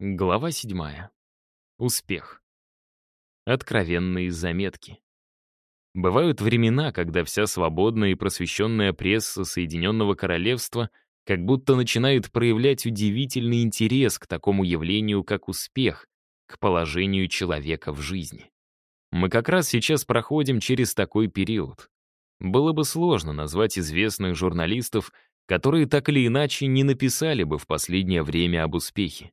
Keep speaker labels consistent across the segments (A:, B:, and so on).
A: Глава седьмая. Успех. Откровенные заметки. Бывают времена, когда вся свободная и просвещенная пресса Соединенного Королевства как будто начинает проявлять удивительный интерес к такому явлению, как успех, к положению человека в жизни. Мы как раз сейчас проходим через такой период. Было бы сложно назвать известных журналистов, которые так или иначе не написали бы в последнее время об успехе.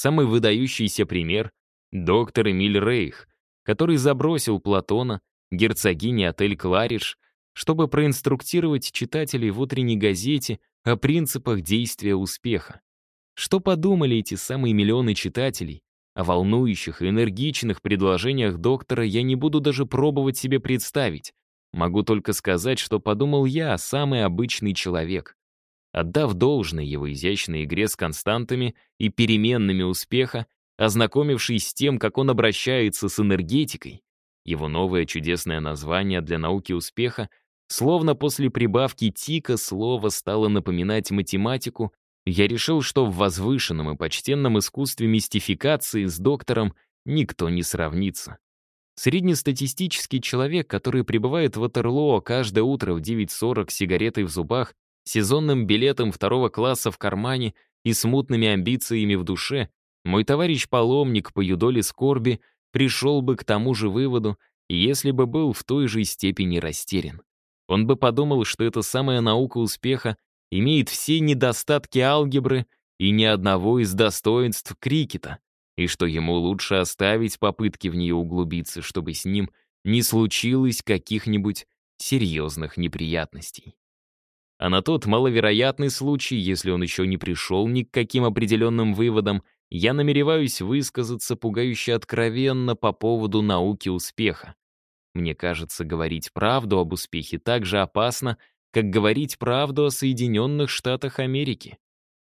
A: Самый выдающийся пример — доктор Эмиль Рейх, который забросил Платона, герцогини отель Кларидж, чтобы проинструктировать читателей в утренней газете о принципах действия успеха. Что подумали эти самые миллионы читателей? О волнующих и энергичных предложениях доктора я не буду даже пробовать себе представить. Могу только сказать, что подумал я, самый обычный человек. Отдав должное его изящной игре с константами и переменными успеха, ознакомившись с тем, как он обращается с энергетикой, его новое чудесное название для науки успеха, словно после прибавки тика слово стало напоминать математику, я решил, что в возвышенном и почтенном искусстве мистификации с доктором никто не сравнится. Среднестатистический человек, который прибывает в Ватерлоо каждое утро в 9.40 сигаретой в зубах, сезонным билетом второго класса в кармане и смутными амбициями в душе, мой товарищ-паломник по юдоле скорби пришел бы к тому же выводу, если бы был в той же степени растерян. Он бы подумал, что эта самая наука успеха имеет все недостатки алгебры и ни одного из достоинств крикета, и что ему лучше оставить попытки в нее углубиться, чтобы с ним не случилось каких-нибудь серьезных неприятностей. А на тот маловероятный случай, если он еще не пришел ни к каким определенным выводам, я намереваюсь высказаться пугающе откровенно по поводу науки успеха. Мне кажется, говорить правду об успехе так же опасно, как говорить правду о Соединенных Штатах Америки.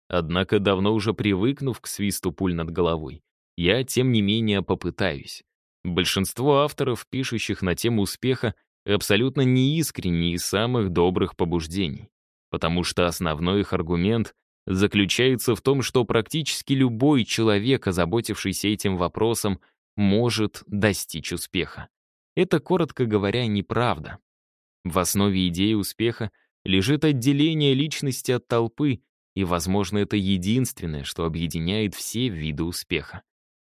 A: Однако, давно уже привыкнув к свисту пуль над головой, я, тем не менее, попытаюсь. Большинство авторов, пишущих на тему успеха, абсолютно неискренни из самых добрых побуждений потому что основной их аргумент заключается в том, что практически любой человек, озаботившийся этим вопросом, может достичь успеха. Это, коротко говоря, неправда. В основе идеи успеха лежит отделение личности от толпы, и, возможно, это единственное, что объединяет все виды успеха.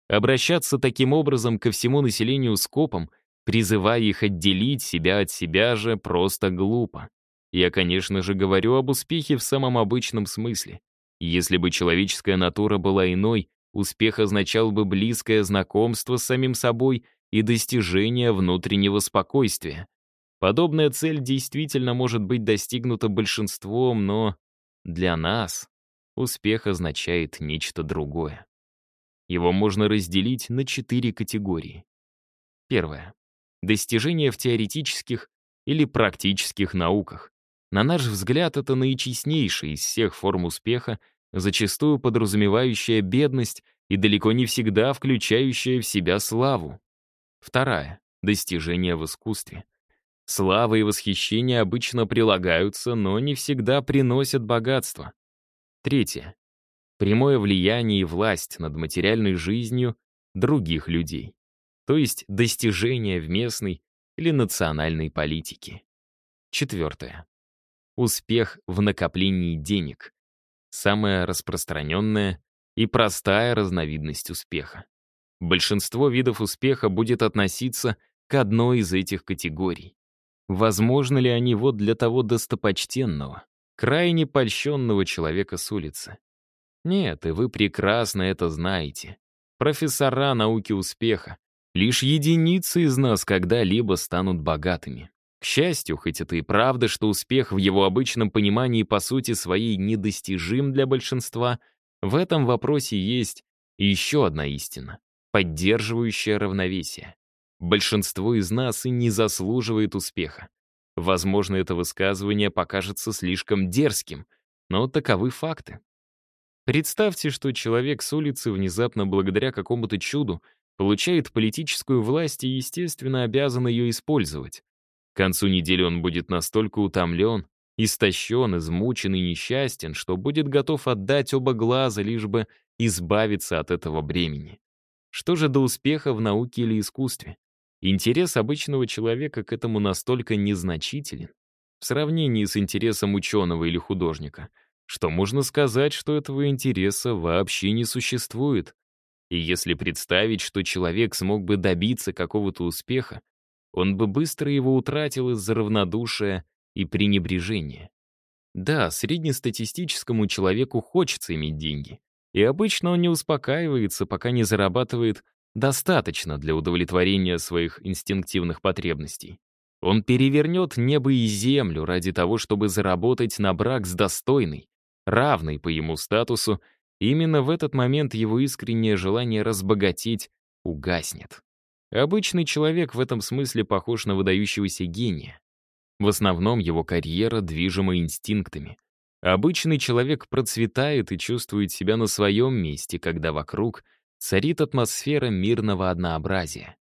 A: Обращаться таким образом ко всему населению скопом, призывая их отделить себя от себя же, просто глупо. Я, конечно же, говорю об успехе в самом обычном смысле. Если бы человеческая натура была иной, успех означал бы близкое знакомство с самим собой и достижение внутреннего спокойствия. Подобная цель действительно может быть достигнута большинством, но для нас успех означает нечто другое. Его можно разделить на четыре категории. Первое. Достижения в теоретических или практических науках. На наш взгляд, это наичестнейшая из всех форм успеха, зачастую подразумевающая бедность и далеко не всегда включающая в себя славу. Вторая — достижение в искусстве. Слава и восхищение обычно прилагаются, но не всегда приносят богатство. Третье — прямое влияние и власть над материальной жизнью других людей, то есть достижение в местной или национальной политике. Четвертое успех в накоплении денег. Самая распространенная и простая разновидность успеха. Большинство видов успеха будет относиться к одной из этих категорий. Возможно ли они вот для того достопочтенного, крайне польщенного человека с улицы? Нет, и вы прекрасно это знаете. Профессора науки успеха. Лишь единицы из нас когда-либо станут богатыми. К счастью, хоть это и правда, что успех в его обычном понимании по сути своей недостижим для большинства, в этом вопросе есть еще одна истина, поддерживающая равновесие. Большинство из нас и не заслуживает успеха. Возможно, это высказывание покажется слишком дерзким, но таковы факты. Представьте, что человек с улицы внезапно благодаря какому-то чуду получает политическую власть и, естественно, обязан ее использовать. К концу недели он будет настолько утомлен истощен, измучен и несчастен, что будет готов отдать оба глаза, лишь бы избавиться от этого бремени. Что же до успеха в науке или искусстве? Интерес обычного человека к этому настолько незначителен, в сравнении с интересом ученого или художника, что можно сказать, что этого интереса вообще не существует. И если представить, что человек смог бы добиться какого-то успеха, он бы быстро его утратил из-за равнодушия и пренебрежения. Да, среднестатистическому человеку хочется иметь деньги, и обычно он не успокаивается, пока не зарабатывает достаточно для удовлетворения своих инстинктивных потребностей. Он перевернет небо и землю ради того, чтобы заработать на брак с достойной, равной по ему статусу, именно в этот момент его искреннее желание разбогатеть угаснет. Обычный человек в этом смысле похож на выдающегося гения. В основном его карьера движима инстинктами. Обычный человек процветает и чувствует себя на своем месте, когда вокруг царит атмосфера мирного однообразия.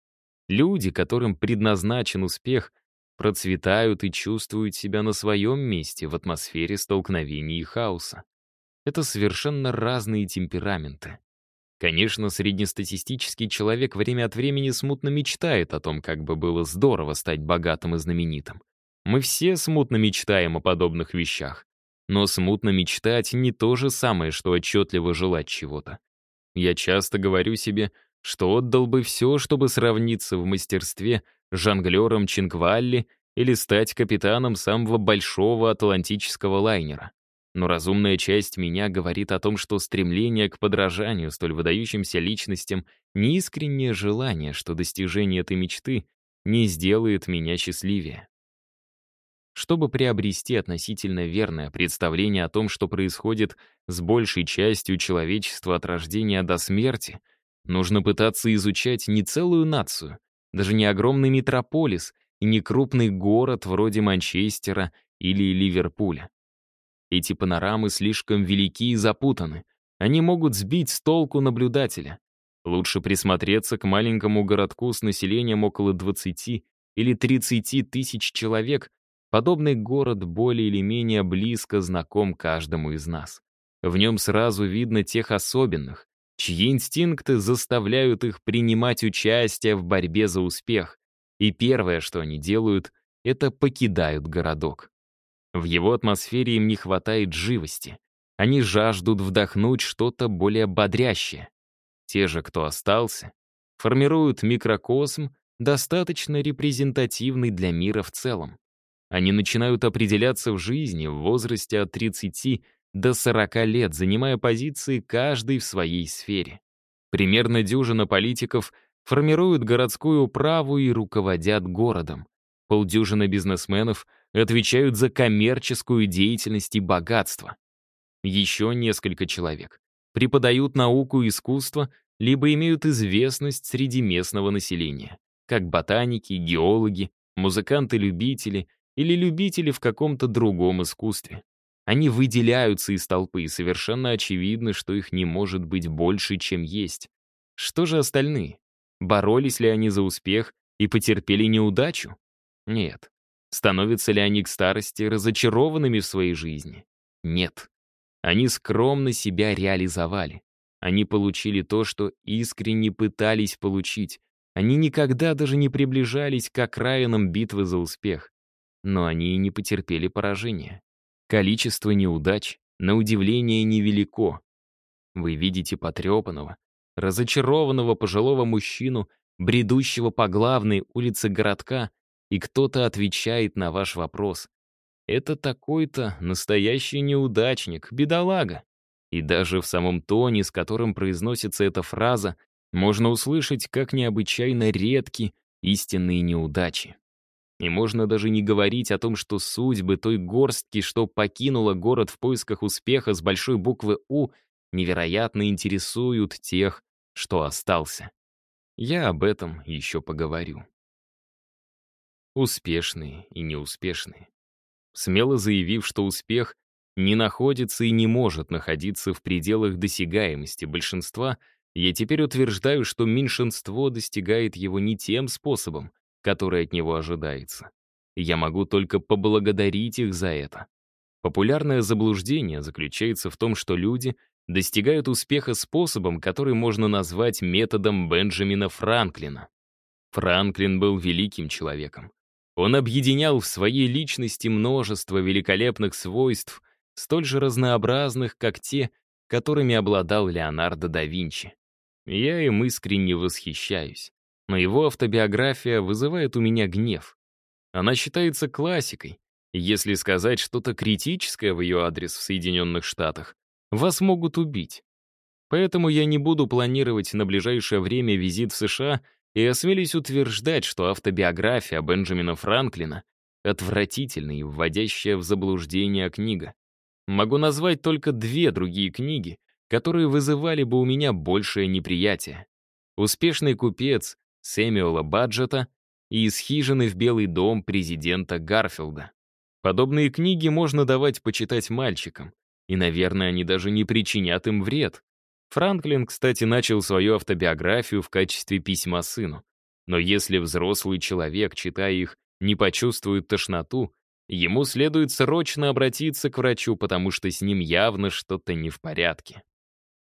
A: Люди, которым предназначен успех, процветают и чувствуют себя на своем месте в атмосфере столкновений и хаоса. Это совершенно разные темпераменты. Конечно, среднестатистический человек время от времени смутно мечтает о том, как бы было здорово стать богатым и знаменитым. Мы все смутно мечтаем о подобных вещах. Но смутно мечтать не то же самое, что отчетливо желать чего-то. Я часто говорю себе, что отдал бы все, чтобы сравниться в мастерстве жонглером Чинквалли или стать капитаном самого большого атлантического лайнера. Но разумная часть меня говорит о том, что стремление к подражанию столь выдающимся личностям — неискреннее желание, что достижение этой мечты не сделает меня счастливее. Чтобы приобрести относительно верное представление о том, что происходит с большей частью человечества от рождения до смерти, нужно пытаться изучать не целую нацию, даже не огромный метрополис и не крупный город вроде Манчестера или Ливерпуля. Эти панорамы слишком велики и запутаны. Они могут сбить с толку наблюдателя. Лучше присмотреться к маленькому городку с населением около 20 или 30 тысяч человек. Подобный город более или менее близко знаком каждому из нас. В нем сразу видно тех особенных, чьи инстинкты заставляют их принимать участие в борьбе за успех. И первое, что они делают, это покидают городок. В его атмосфере им не хватает живости. Они жаждут вдохнуть что-то более бодрящее. Те же, кто остался, формируют микрокосм, достаточно репрезентативный для мира в целом. Они начинают определяться в жизни в возрасте от 30 до 40 лет, занимая позиции каждый в своей сфере. Примерно дюжина политиков формируют городскую управу и руководят городом. Полдюжины бизнесменов отвечают за коммерческую деятельность и богатство. Еще несколько человек преподают науку и искусство, либо имеют известность среди местного населения, как ботаники, геологи, музыканты-любители или любители в каком-то другом искусстве. Они выделяются из толпы, и совершенно очевидно, что их не может быть больше, чем есть. Что же остальные? Боролись ли они за успех и потерпели неудачу? Нет. Становятся ли они к старости разочарованными в своей жизни? Нет. Они скромно себя реализовали. Они получили то, что искренне пытались получить. Они никогда даже не приближались к окраинам битвы за успех. Но они и не потерпели поражения. Количество неудач, на удивление, невелико. Вы видите потрепанного, разочарованного пожилого мужчину, бредущего по главной улице городка, и кто-то отвечает на ваш вопрос. Это такой-то настоящий неудачник, бедолага. И даже в самом тоне, с которым произносится эта фраза, можно услышать, как необычайно редки истинные неудачи. И можно даже не говорить о том, что судьбы той горстки, что покинула город в поисках успеха с большой буквы «У», невероятно интересуют тех, что остался. Я об этом еще поговорю успешные и неуспешные. Смело заявив, что успех не находится и не может находиться в пределах досягаемости большинства, я теперь утверждаю, что меньшинство достигает его не тем способом, который от него ожидается. Я могу только поблагодарить их за это. Популярное заблуждение заключается в том, что люди достигают успеха способом, который можно назвать методом Бенджамина Франклина. Франклин был великим человеком. Он объединял в своей личности множество великолепных свойств, столь же разнообразных, как те, которыми обладал Леонардо да Винчи. Я им искренне восхищаюсь. Но его автобиография вызывает у меня гнев. Она считается классикой. Если сказать что-то критическое в ее адрес в Соединенных Штатах, вас могут убить. Поэтому я не буду планировать на ближайшее время визит в США и осмелюсь утверждать, что автобиография Бенджамина Франклина — отвратительная и вводящая в заблуждение книга. Могу назвать только две другие книги, которые вызывали бы у меня большее неприятие. «Успешный купец» Сэмюэла Баджета и «Из хижины в Белый дом» президента Гарфилда. Подобные книги можно давать почитать мальчикам, и, наверное, они даже не причинят им вред. Франклин, кстати, начал свою автобиографию в качестве письма сыну. Но если взрослый человек, читая их, не почувствует тошноту, ему следует срочно обратиться к врачу, потому что с ним явно что-то не в порядке.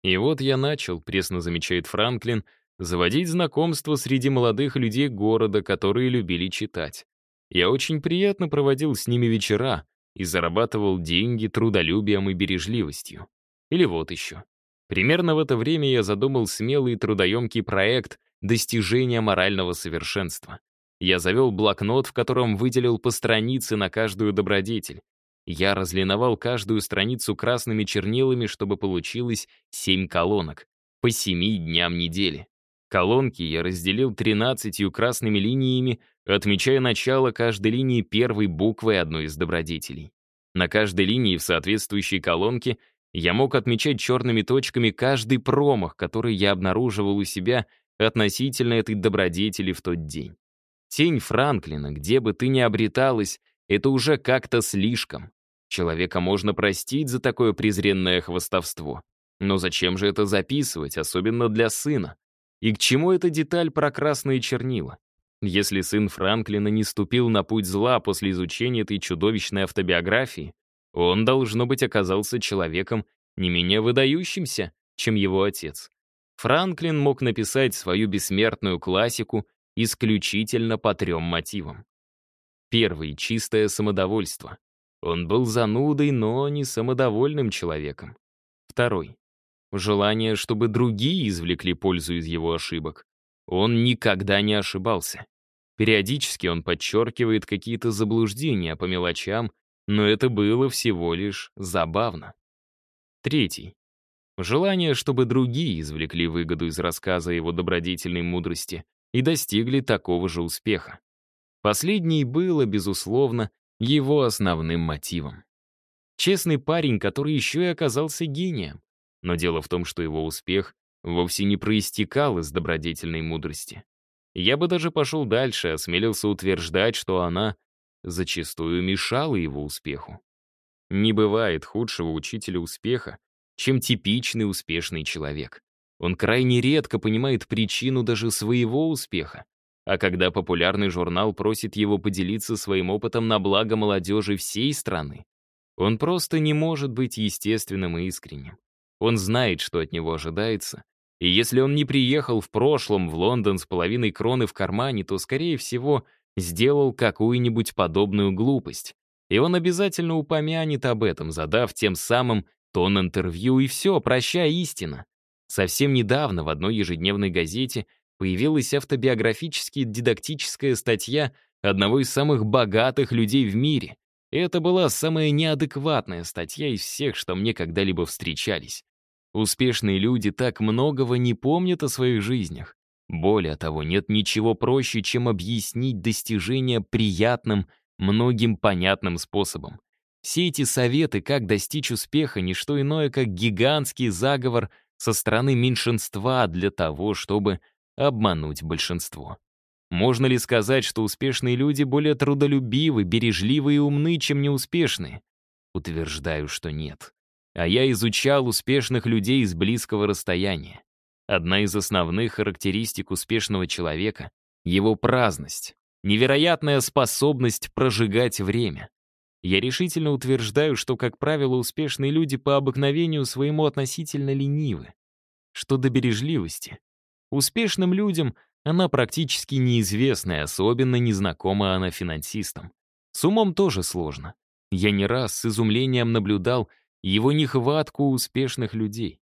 A: И вот я начал, пресно замечает Франклин, заводить знакомства среди молодых людей города, которые любили читать. Я очень приятно проводил с ними вечера, и зарабатывал деньги трудолюбием и бережливостью. Или вот еще. Примерно в это время я задумал смелый и трудоемкий проект достижения морального совершенства. Я завел блокнот, в котором выделил по странице на каждую добродетель. Я разлиновал каждую страницу красными чернилами, чтобы получилось семь колонок, по семи дням недели. Колонки я разделил тринадцатью красными линиями, отмечая начало каждой линии первой буквой одной из добродетелей. На каждой линии в соответствующей колонке я мог отмечать черными точками каждый промах, который я обнаруживал у себя относительно этой добродетели в тот день. Тень Франклина, где бы ты ни обреталась, это уже как-то слишком. Человека можно простить за такое презренное хвостовство. Но зачем же это записывать, особенно для сына? И к чему эта деталь про красные чернила? Если сын Франклина не ступил на путь зла после изучения этой чудовищной автобиографии, он, должно быть, оказался человеком не менее выдающимся, чем его отец. Франклин мог написать свою бессмертную классику исключительно по трем мотивам. Первый — чистое самодовольство. Он был занудой, но не самодовольным человеком. Второй — желание, чтобы другие извлекли пользу из его ошибок. Он никогда не ошибался. Периодически он подчеркивает какие-то заблуждения по мелочам, но это было всего лишь забавно. Третий. Желание, чтобы другие извлекли выгоду из рассказа его добродетельной мудрости и достигли такого же успеха. Последний было, безусловно, его основным мотивом. Честный парень, который еще и оказался гением. Но дело в том, что его успех вовсе не проистекал из добродетельной мудрости. Я бы даже пошел дальше, осмелился утверждать, что она зачастую мешала его успеху. Не бывает худшего учителя успеха, чем типичный успешный человек. Он крайне редко понимает причину даже своего успеха. А когда популярный журнал просит его поделиться своим опытом на благо молодежи всей страны, он просто не может быть естественным и искренним. Он знает, что от него ожидается. И если он не приехал в прошлом в Лондон с половиной кроны в кармане, то, скорее всего, сделал какую-нибудь подобную глупость. И он обязательно упомянет об этом, задав тем самым тон интервью, и все, прощай, истина. Совсем недавно в одной ежедневной газете появилась автобиографически дидактическая статья одного из самых богатых людей в мире. Это была самая неадекватная статья из всех, что мне когда-либо встречались. Успешные люди так многого не помнят о своих жизнях. Более того, нет ничего проще, чем объяснить достижения приятным, многим понятным способом. Все эти советы, как достичь успеха, не что иное, как гигантский заговор со стороны меньшинства для того, чтобы обмануть большинство. Можно ли сказать, что успешные люди более трудолюбивы, бережливы и умны, чем неуспешные? Утверждаю, что нет а я изучал успешных людей с близкого расстояния. Одна из основных характеристик успешного человека — его праздность, невероятная способность прожигать время. Я решительно утверждаю, что, как правило, успешные люди по обыкновению своему относительно ленивы. Что до бережливости. Успешным людям она практически неизвестна, и особенно незнакома она финансистам. С умом тоже сложно. Я не раз с изумлением наблюдал его нехватку успешных людей.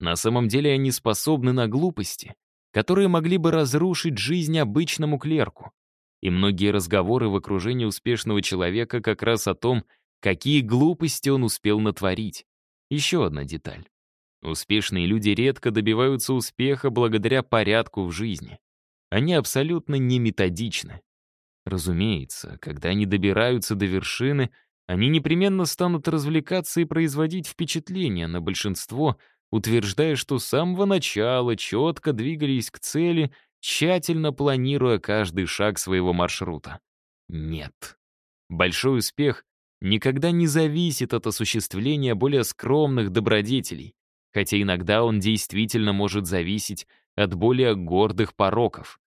A: На самом деле они способны на глупости, которые могли бы разрушить жизнь обычному клерку. И многие разговоры в окружении успешного человека как раз о том, какие глупости он успел натворить. Еще одна деталь. Успешные люди редко добиваются успеха благодаря порядку в жизни. Они абсолютно не методичны. Разумеется, когда они добираются до вершины, они непременно станут развлекаться и производить впечатление на большинство, утверждая, что с самого начала четко двигались к цели тщательно планируя каждый шаг своего маршрута. Нет. Большой успех никогда не зависит от осуществления более скромных добродетелей, хотя иногда он действительно может зависеть от более гордых пороков.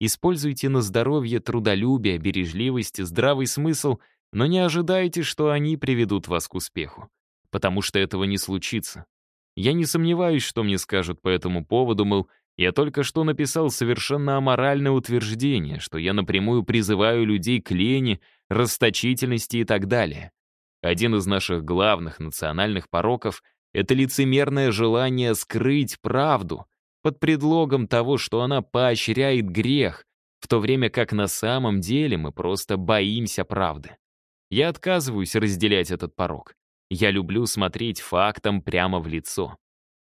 A: Используйте на здоровье трудолюбие, бережливость, здравый смысл, но не ожидайте, что они приведут вас к успеху, потому что этого не случится. Я не сомневаюсь, что мне скажут по этому поводу, мол, я только что написал совершенно аморальное утверждение, что я напрямую призываю людей к лени, расточительности и так далее. Один из наших главных национальных пороков — это лицемерное желание скрыть правду под предлогом того, что она поощряет грех, в то время как на самом деле мы просто боимся правды. Я отказываюсь разделять этот порок. Я люблю смотреть фактам прямо в лицо.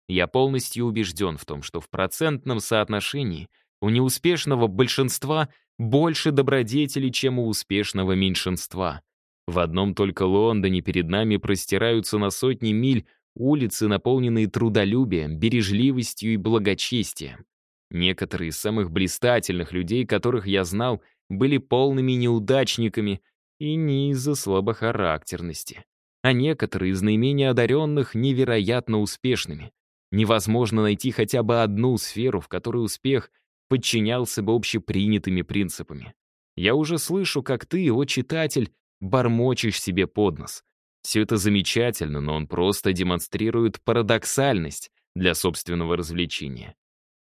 A: Я полностью убежден в том, что в процентном соотношении у неуспешного большинства больше добродетелей, чем у успешного меньшинства. В одном только Лондоне перед нами простираются на сотни миль улицы, наполненные трудолюбием, бережливостью и благочестием. Некоторые из самых блистательных людей, которых я знал, были полными неудачниками и не из-за слабохарактерности, а некоторые из наименее одаренных невероятно успешными. Невозможно найти хотя бы одну сферу, в которой успех подчинялся бы общепринятыми принципами. Я уже слышу, как ты, о читатель, бормочешь себе под нос. Все это замечательно, но он просто демонстрирует парадоксальность для собственного развлечения.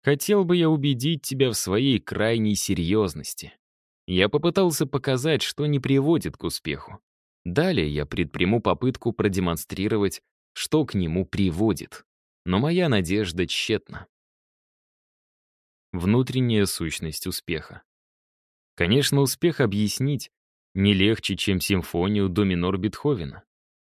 A: Хотел бы я убедить тебя в своей крайней серьезности. Я попытался показать, что не приводит к успеху. Далее я предприму попытку продемонстрировать, что к нему приводит. Но моя надежда тщетна. Внутренняя сущность успеха. Конечно, успех объяснить не легче, чем симфонию до минор Бетховена.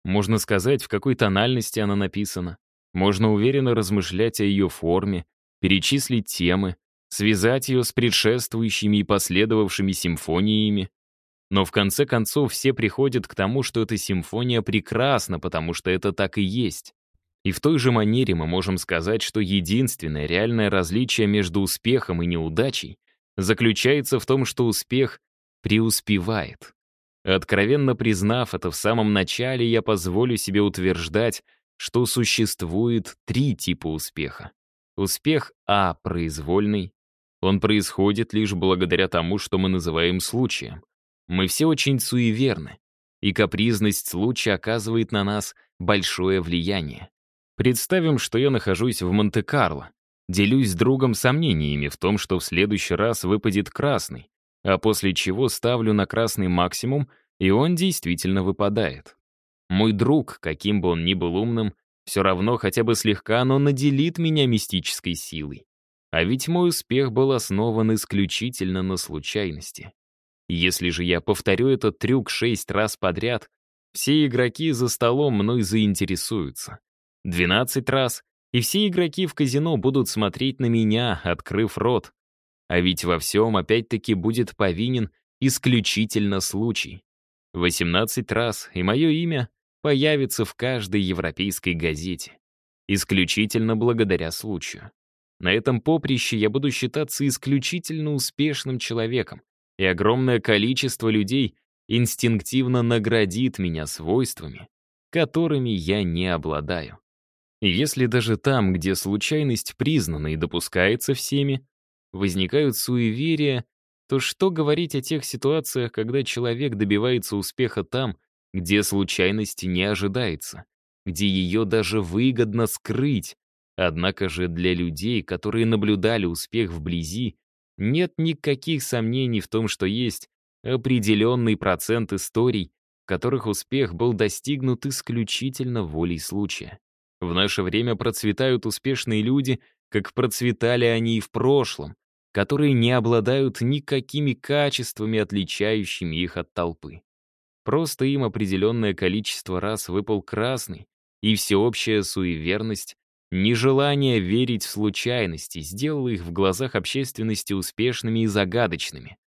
A: Можно сказать, в какой тональности она написана. Можно уверенно размышлять о ее форме, перечислить темы, связать ее с предшествующими и последовавшими симфониями. Но в конце концов все приходят к тому, что эта симфония прекрасна, потому что это так и есть. И в той же манере мы можем сказать, что единственное реальное различие между успехом и неудачей заключается в том, что успех преуспевает. Откровенно признав это в самом начале, я позволю себе утверждать, что существует три типа успеха. Успех А произвольный. Он происходит лишь благодаря тому, что мы называем случаем. Мы все очень суеверны, и капризность случая оказывает на нас большое влияние. Представим, что я нахожусь в Монте-Карло. Делюсь с другом сомнениями в том, что в следующий раз выпадет красный, а после чего ставлю на красный максимум, и он действительно выпадает. Мой друг, каким бы он ни был умным, все равно хотя бы слегка, но наделит меня мистической силой. А ведь мой успех был основан исключительно на случайности. Если же я повторю этот трюк шесть раз подряд, все игроки за столом мной заинтересуются. 12 раз, и все игроки в казино будут смотреть на меня, открыв рот. А ведь во всем опять-таки будет повинен исключительно случай. 18 раз, и мое имя появится в каждой европейской газете. Исключительно благодаря случаю. На этом поприще я буду считаться исключительно успешным человеком, и огромное количество людей инстинктивно наградит меня свойствами, которыми я не обладаю. Если даже там, где случайность признана и допускается всеми, возникают суеверия, то что говорить о тех ситуациях, когда человек добивается успеха там, где случайности не ожидается, где ее даже выгодно скрыть. Однако же для людей, которые наблюдали успех вблизи, нет никаких сомнений в том, что есть определенный процент историй, в которых успех был достигнут исключительно волей случая. В наше время процветают успешные люди, как процветали они и в прошлом, которые не обладают никакими качествами, отличающими их от толпы. Просто им определенное количество раз выпал красный, и всеобщая суеверность, нежелание верить в случайности сделало их в глазах общественности успешными и загадочными.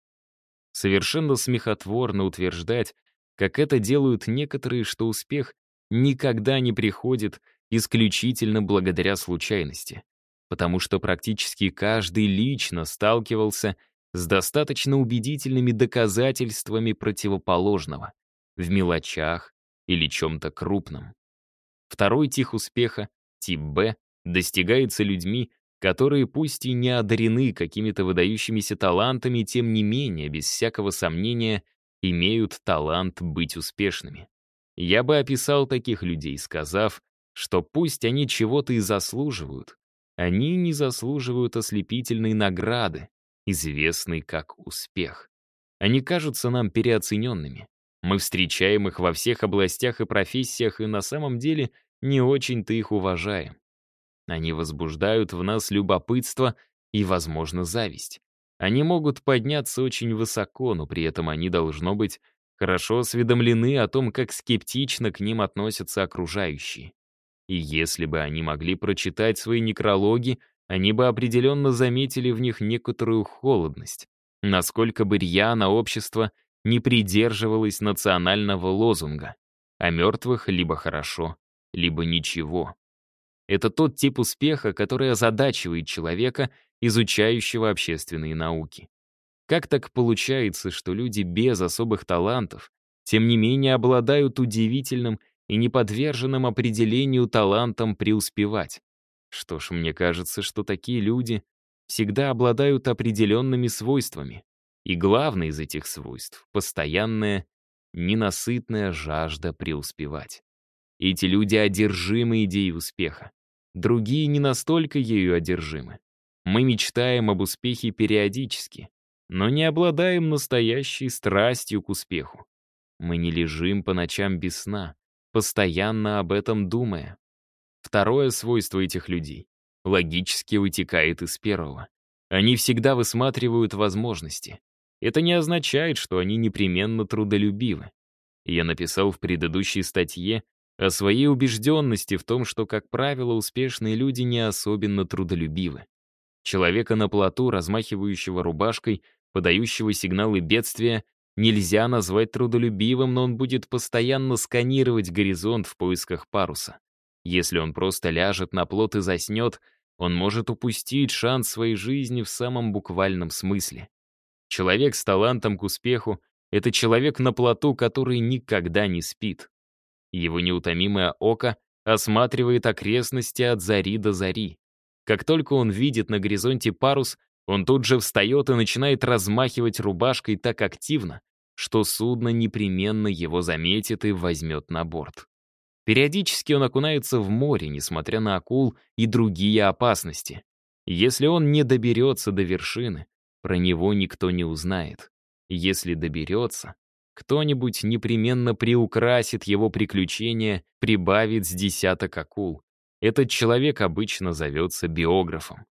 A: Совершенно смехотворно утверждать, как это делают некоторые, что успех никогда не приходит исключительно благодаря случайности потому что практически каждый лично сталкивался с достаточно убедительными доказательствами противоположного в мелочах или чем-то крупном. Второй тип успеха, тип Б, достигается людьми, которые пусть и не одарены какими-то выдающимися талантами, тем не менее, без всякого сомнения, имеют талант быть успешными. Я бы описал таких людей, сказав, что пусть они чего-то и заслуживают, они не заслуживают ослепительной награды, известной как успех. Они кажутся нам переоцененными. Мы встречаем их во всех областях и профессиях, и на самом деле не очень-то их уважаем. Они возбуждают в нас любопытство и, возможно, зависть. Они могут подняться очень высоко, но при этом они, должно быть, хорошо осведомлены о том, как скептично к ним относятся окружающие. И если бы они могли прочитать свои некрологи, они бы определенно заметили в них некоторую холодность. Насколько бы рьяно общество не придерживалось национального лозунга «О мертвых либо хорошо, либо ничего». Это тот тип успеха, который озадачивает человека, изучающего общественные науки. Как так получается, что люди без особых талантов, тем не менее обладают удивительным и не подверженным определению талантом преуспевать. Что ж, мне кажется, что такие люди всегда обладают определенными свойствами. И главное из этих свойств — постоянная, ненасытная жажда преуспевать. Эти люди одержимы идеей успеха. Другие не настолько ею одержимы. Мы мечтаем об успехе периодически, но не обладаем настоящей страстью к успеху. Мы не лежим по ночам без сна, постоянно об этом думая. Второе свойство этих людей логически вытекает из первого. Они всегда высматривают возможности. Это не означает, что они непременно трудолюбивы. Я написал в предыдущей статье о своей убежденности в том, что, как правило, успешные люди не особенно трудолюбивы. Человека на плоту, размахивающего рубашкой, подающего сигналы бедствия, Нельзя назвать трудолюбивым, но он будет постоянно сканировать горизонт в поисках паруса. Если он просто ляжет на плот и заснет, он может упустить шанс своей жизни в самом буквальном смысле. Человек с талантом к успеху — это человек на плоту, который никогда не спит. Его неутомимое око осматривает окрестности от зари до зари. Как только он видит на горизонте парус, он тут же встает и начинает размахивать рубашкой так активно, что судно непременно его заметит и возьмет на борт. Периодически он окунается в море, несмотря на акул и другие опасности. Если он не доберется до вершины, про него никто не узнает. Если доберется, кто-нибудь непременно приукрасит его приключения, прибавит с десяток акул. Этот человек обычно зовется биографом.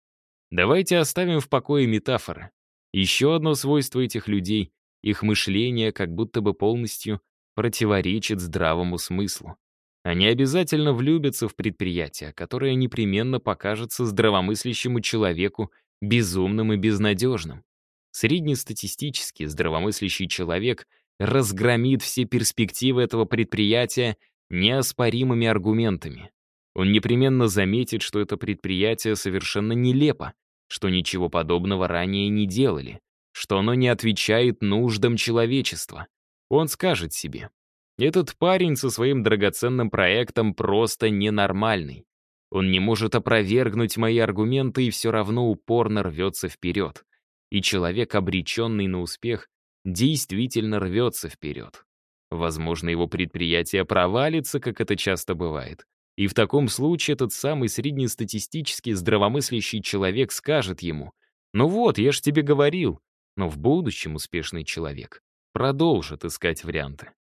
A: Давайте оставим в покое метафоры. Еще одно свойство этих людей — их мышление как будто бы полностью противоречит здравому смыслу. Они обязательно влюбятся в предприятие, которое непременно покажется здравомыслящему человеку безумным и безнадежным. Среднестатистический здравомыслящий человек разгромит все перспективы этого предприятия неоспоримыми аргументами. Он непременно заметит, что это предприятие совершенно нелепо, что ничего подобного ранее не делали, что оно не отвечает нуждам человечества. Он скажет себе, этот парень со своим драгоценным проектом просто ненормальный. Он не может опровергнуть мои аргументы и все равно упорно рвется вперед. И человек, обреченный на успех, действительно рвется вперед. Возможно, его предприятие провалится, как это часто бывает. И в таком случае этот самый среднестатистический здравомыслящий человек скажет ему, «Ну вот, я ж тебе говорил». Но в будущем успешный человек продолжит искать варианты.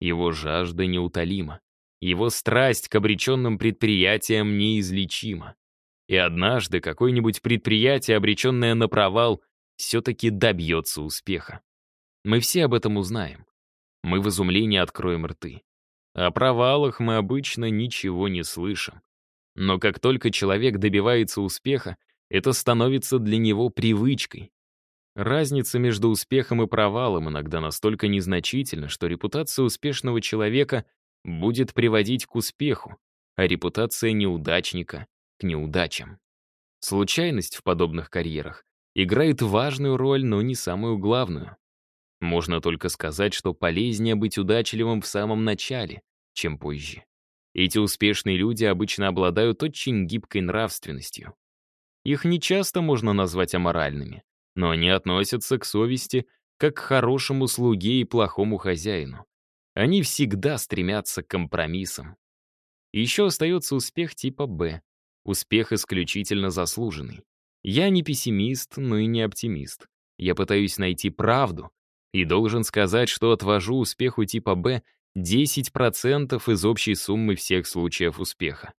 A: Его жажда неутолима. Его страсть к обреченным предприятиям неизлечима. И однажды какое-нибудь предприятие, обреченное на провал, все-таки добьется успеха. Мы все об этом узнаем. Мы в изумлении откроем рты. О провалах мы обычно ничего не слышим. Но как только человек добивается успеха, это становится для него привычкой. Разница между успехом и провалом иногда настолько незначительна, что репутация успешного человека будет приводить к успеху, а репутация неудачника — к неудачам. Случайность в подобных карьерах играет важную роль, но не самую главную. Можно только сказать, что полезнее быть удачливым в самом начале, чем позже. Эти успешные люди обычно обладают очень гибкой нравственностью. Их нечасто можно назвать аморальными, но они относятся к совести как к хорошему слуге и плохому хозяину. Они всегда стремятся к компромиссам. еще остается успех типа «Б». Успех исключительно заслуженный. Я не пессимист, но и не оптимист. Я пытаюсь найти правду, и должен сказать, что отвожу успеху типа «Б» 10% из общей суммы всех случаев успеха.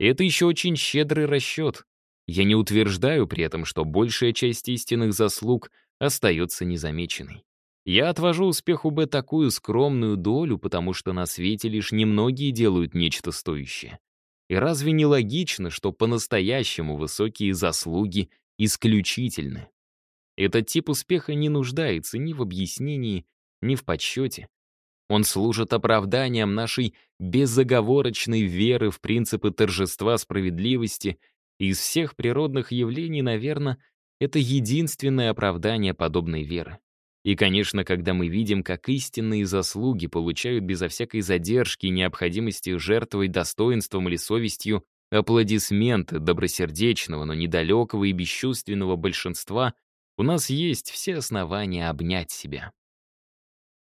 A: Это еще очень щедрый расчет. Я не утверждаю при этом, что большая часть истинных заслуг остается незамеченной. Я отвожу успеху Б такую скромную долю, потому что на свете лишь немногие делают нечто стоящее. И разве не логично, что по-настоящему высокие заслуги исключительны? Этот тип успеха не нуждается ни в объяснении, ни в подсчете. Он служит оправданием нашей безоговорочной веры в принципы торжества справедливости. Из всех природных явлений, наверное, это единственное оправдание подобной веры. И, конечно, когда мы видим, как истинные заслуги получают безо всякой задержки и необходимости жертвовать достоинством или совестью аплодисменты добросердечного, но недалекого и бесчувственного большинства, у нас есть все основания обнять себя.